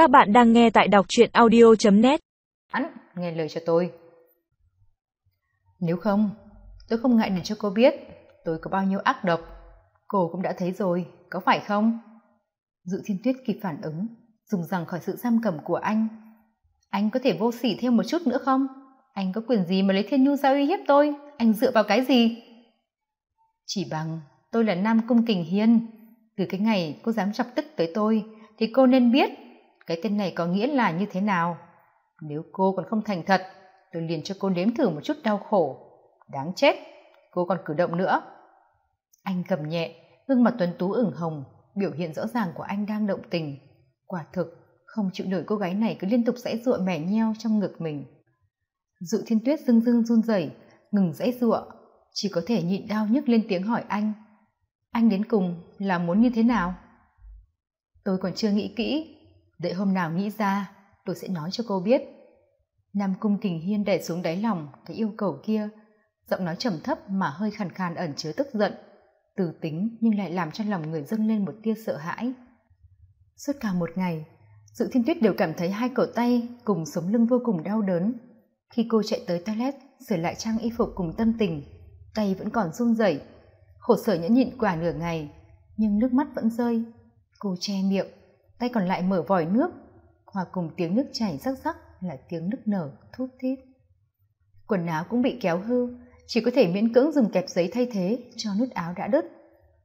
Các bạn đang nghe tại đọc truyện audio.net Hắn, nghe lời cho tôi. Nếu không, tôi không ngại để cho cô biết tôi có bao nhiêu ác độc. Cô cũng đã thấy rồi, có phải không? Dự thiên tuyết kịp phản ứng, dùng rằng khỏi sự giam cầm của anh. Anh có thể vô sỉ thêm một chút nữa không? Anh có quyền gì mà lấy thiên nhu ra uy hiếp tôi? Anh dựa vào cái gì? Chỉ bằng tôi là nam cung kình hiên. Từ cái ngày cô dám chọc tức tới tôi, thì cô nên biết cái tên này có nghĩa là như thế nào. Nếu cô còn không thành thật, tôi liền cho cô nếm thử một chút đau khổ. Đáng chết, cô còn cử động nữa. Anh cầm nhẹ, gương mặt tuấn tú ửng hồng, biểu hiện rõ ràng của anh đang động tình. Quả thực, không chịu nổi cô gái này cứ liên tục dãy dụa mẻ nheo trong ngực mình. Dự thiên tuyết dưng dưng run rẩy, ngừng dãy dụa, chỉ có thể nhịn đau nhức lên tiếng hỏi anh. Anh đến cùng là muốn như thế nào? Tôi còn chưa nghĩ kỹ, đợi hôm nào nghĩ ra, tôi sẽ nói cho cô biết. Nam Cung Kình Hiên đè xuống đáy lòng cái yêu cầu kia, giọng nói trầm thấp mà hơi khàn khàn ẩn chứa tức giận, từ tính nhưng lại làm cho lòng người dâng lên một tia sợ hãi. Suốt cả một ngày, Dự Thiên Tuyết đều cảm thấy hai cổ tay cùng sống lưng vô cùng đau đớn. Khi cô chạy tới toilet, sửa lại trang y phục cùng tâm tình, tay vẫn còn run rẩy, khổ sở nhẫn nhịn quả nửa ngày, nhưng nước mắt vẫn rơi. Cô che miệng, tay còn lại mở vòi nước, hòa cùng tiếng nước chảy rắc rắc là tiếng nức nở thút thít. Quần áo cũng bị kéo hư, chỉ có thể miễn cưỡng dùng kẹp giấy thay thế cho nút áo đã đứt.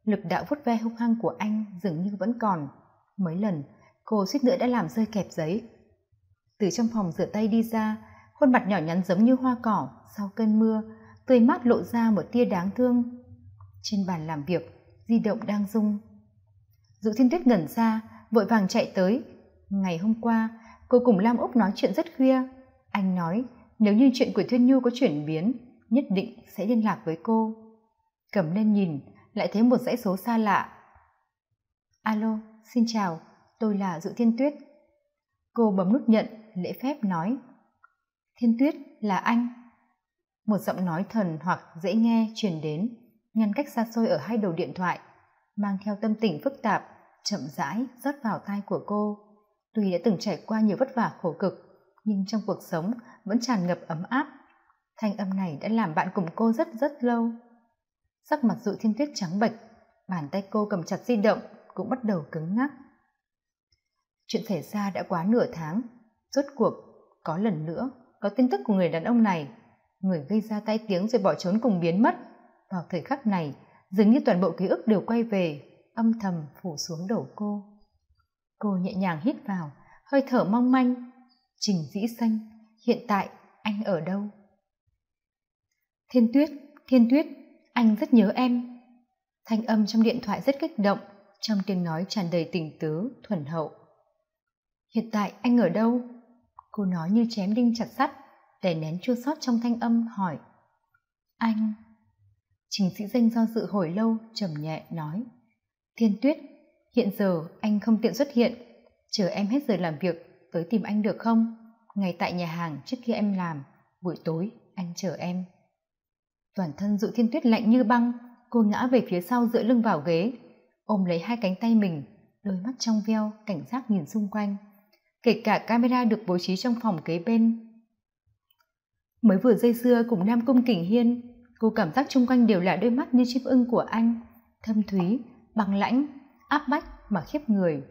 Lực đạo vút ve hung hăng của anh dường như vẫn còn. Mấy lần, cô suýt nữa đã làm rơi kẹp giấy. Từ trong phòng rửa tay đi ra, khuôn mặt nhỏ nhắn giống như hoa cỏ sau cơn mưa, tươi mát lộ ra một tia đáng thương. Trên bàn làm việc, di động đang rung. Dụ thiên tuyết ngẩn ra, vội vàng chạy tới. Ngày hôm qua, cô cùng Lam Úc nói chuyện rất khuya. Anh nói, nếu như chuyện của Thiên Nhu có chuyển biến, nhất định sẽ liên lạc với cô. Cầm lên nhìn, lại thấy một dãy số xa lạ. Alo, xin chào, tôi là Dự Thiên Tuyết. Cô bấm nút nhận, lễ phép nói. Thiên Tuyết, là anh. Một giọng nói thần hoặc dễ nghe truyền đến, ngăn cách xa xôi ở hai đầu điện thoại, mang theo tâm tình phức tạp, chậm rãi rót vào tai của cô. Tuy đã từng trải qua nhiều vất vả khổ cực, nhưng trong cuộc sống vẫn tràn ngập ấm áp. Thanh âm này đã làm bạn cùng cô rất rất lâu. Sắc mặt dụ thiên tuyết trắng bệch, bàn tay cô cầm chặt di động cũng bắt đầu cứng ngắc. Chuyện xảy ra đã quá nửa tháng, rốt cuộc, có lần nữa, có tin tức của người đàn ông này, người gây ra tai tiếng rồi bỏ trốn cùng biến mất. Vào thời khắc này, dường như toàn bộ ký ức đều quay về, âm thầm phủ xuống đầu cô. Cô nhẹ nhàng hít vào, hơi thở mong manh. Trình dĩ xanh, hiện tại anh ở đâu? Thiên tuyết, thiên tuyết, anh rất nhớ em. Thanh âm trong điện thoại rất kích động, trong tiếng nói tràn đầy tình tứ, thuần hậu. Hiện tại anh ở đâu? Cô nói như chém đinh chặt sắt, để nén chua sót trong thanh âm hỏi. Anh... Trình sĩ danh do dự hồi lâu, trầm nhẹ nói. Thiên tuyết, hiện giờ anh không tiện xuất hiện, chờ em hết giờ làm việc, tới tìm anh được không? Ngay tại nhà hàng trước khi em làm, buổi tối anh chờ em. Toàn thân dụ thiên tuyết lạnh như băng, cô ngã về phía sau dựa lưng vào ghế, ôm lấy hai cánh tay mình, đôi mắt trong veo, cảnh giác nhìn xung quanh. Kể cả camera được bố trí trong phòng kế bên. Mới vừa dây dưa cùng Nam Cung Kình Hiên, cô cảm giác chung quanh đều là đôi mắt như chim ưng của anh, thâm thúy, băng lãnh, áp bách mà khiếp người.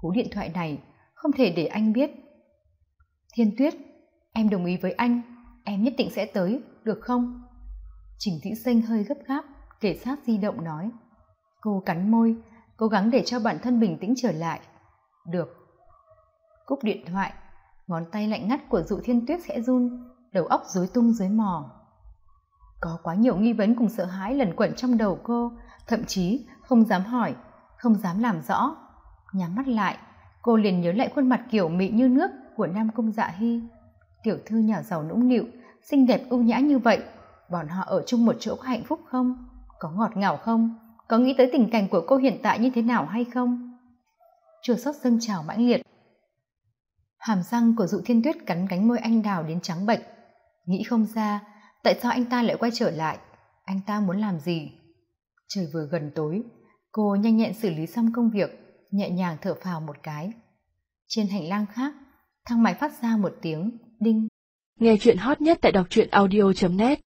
Cú điện thoại này không thể để anh biết. Thiên Tuyết, em đồng ý với anh, em nhất định sẽ tới, được không? Trình Thị Sinh hơi gấp gáp, kể sát di động nói. Cô cắn môi, cố gắng để cho bản thân bình tĩnh trở lại. Được. Cúp điện thoại, ngón tay lạnh ngắt của dụ thiên tuyết sẽ run, đầu óc rối tung dưới mò. Có quá nhiều nghi vấn cùng sợ hãi lần quẩn trong đầu cô, thậm chí không dám hỏi, không dám làm rõ. Nhắm mắt lại, cô liền nhớ lại khuôn mặt kiểu mị như nước của Nam Cung Dạ Hy. Tiểu thư nhỏ giàu nũng nịu, xinh đẹp ưu nhã như vậy, bọn họ ở chung một chỗ có hạnh phúc không? Có ngọt ngào không? Có nghĩ tới tình cảnh của cô hiện tại như thế nào hay không? Chua sót dâng trào mãnh liệt. Hàm răng của dụ thiên tuyết cắn cánh môi anh đào đến trắng bệch. Nghĩ không ra, tại sao anh ta lại quay trở lại? Anh ta muốn làm gì? Trời vừa gần tối, cô nhanh nhẹn xử lý xong công việc, nhẹ nhàng thở phào một cái. trên hành lang khác thang máy phát ra một tiếng đinh nghe chuyện hot nhất tại đọc truyện audio net